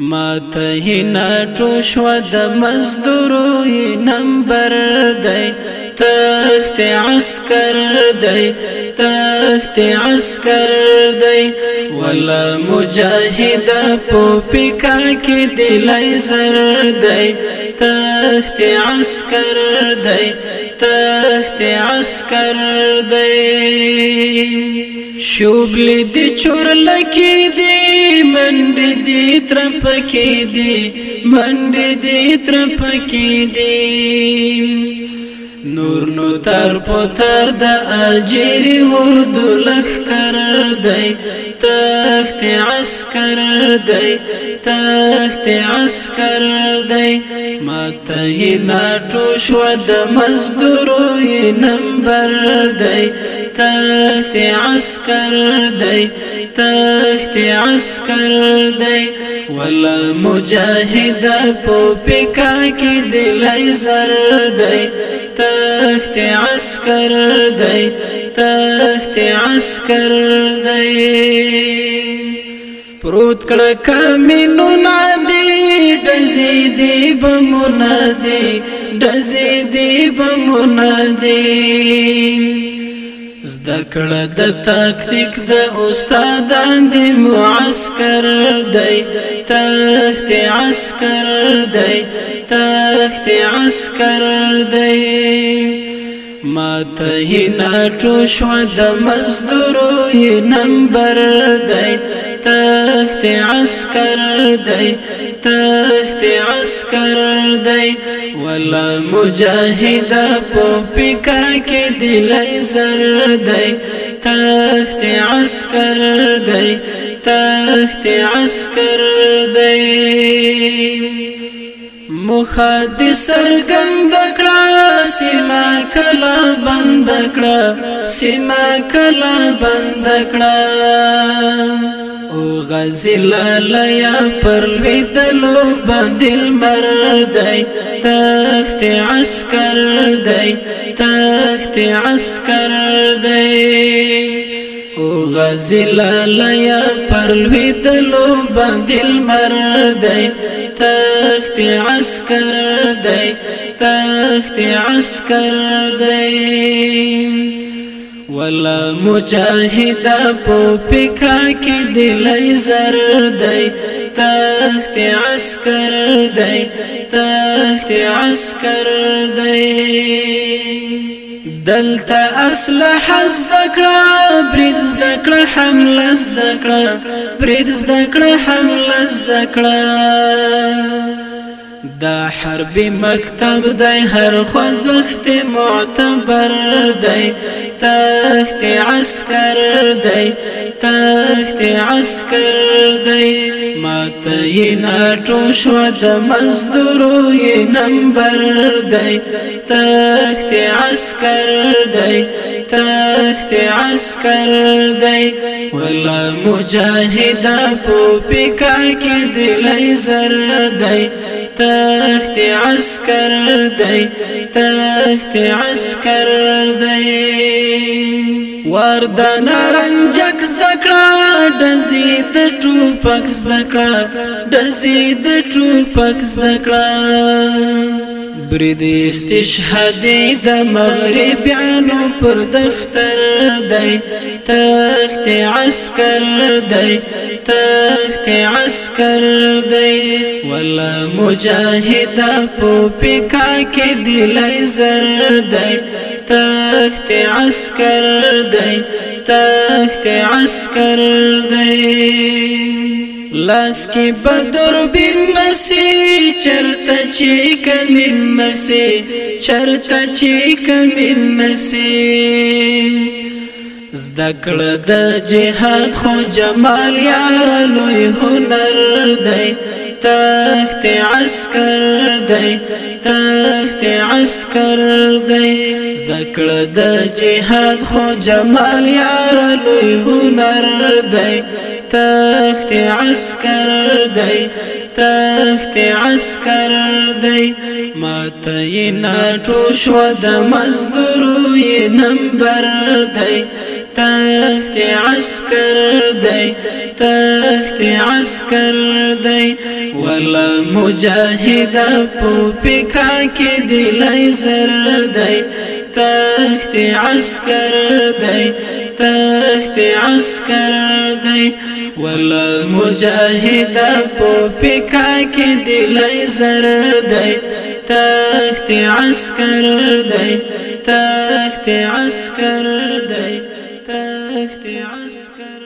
ما ته نه ټوشو د مزدورو نمبر دی تخت عسكر دی تخت عسكر دی ولا مجاهد په پکا کې دلای سر دی تخت عسكر دی تخت عسكر دی شوبل دي چور لکی دی دی منډ دی تر پکې دی منډ دی تر پکې دی نور نو تر پتر د اجر وردو لخر دی تخت عسكر دی تخت عسكر دی ماته ناټو شو د مزدور نمبر دی تخت عسكر دی تخت عسكر دی ولا مجاهد په پکا کې دلای زر دی تخت عسكر دی تخت عسكر دی پروت کړه کمنو ندی دزي دی بمونه دی دزي دی بمونه دی زده کړه د تاکتیک د استادان دی معسكر دی تخت عسكر دی تخت عسكر دی ما ته ناټو شو د مزدورو نمبر دی تخت عسكر دی تخت عسكر دی ولا مجاهد په پکا کې دلای سر دی تخت عسكر دی تخت عسكر دی مخاد سرګند کړه سیما کلا بند کړه سیما کلا بند کړه او غزل لیا پر ویدلو باندل مردای تخت عسكر دی تخت عسكر دی او غزل لیا پر ویدلو باندل مردای تخت عسكر دی تخت عسكر دی ولا مجاهد په پکا کې دلای زر دی تخت عسكر دی تخت عسكر دی دلتا اسلحه زدکړه برید زدکړه حمله زدکړه برید زدکړه حمله زدکړه دا حرب مکتب دی هر خوځښت معتبر دی تخت عسكر دی تخت عسكر دی ماته یې ناټو شو د مزدورو یې نمبر دی تخت عسكر دی تخت عسكر دی ولا مجاهد په پکا کې دلای زر دی تخت عسكر دی تخت عسكر دی ورد نارنجک زدکړه دزي د ټوپک زدکړه دزي د ټوپک زدکړه برید استشهادی د مغربیانو پر دفتر دی تخت عسكر دی تخت عسكر دی ولا مجاهد په پکا کې دلای زر دی تخت عسكر دی تخت عسكر دی لاس کې بدر بن مسی چرته چې کمن مسی چرته چې کمن مسی زدکړ د جهاد خو جمال یار لوی هنر دی تخت عسكر دی تخت عسكر دی زدکړ د جهاد خو جمال یار لوی هنر دی تخت عسكر دی تخت عسكر دی ماته نه ټوشو د مزدور یې نمبر دی تختي عسكر دي تختي عسكر دي ولا مجاهد په پکا کې ليزر دي تختي عسكر دي تختي عسكر دي ولا مجاهد په پکا کې ليزر دي تختي عسكر دي تختي عسكر دي تخت عسكر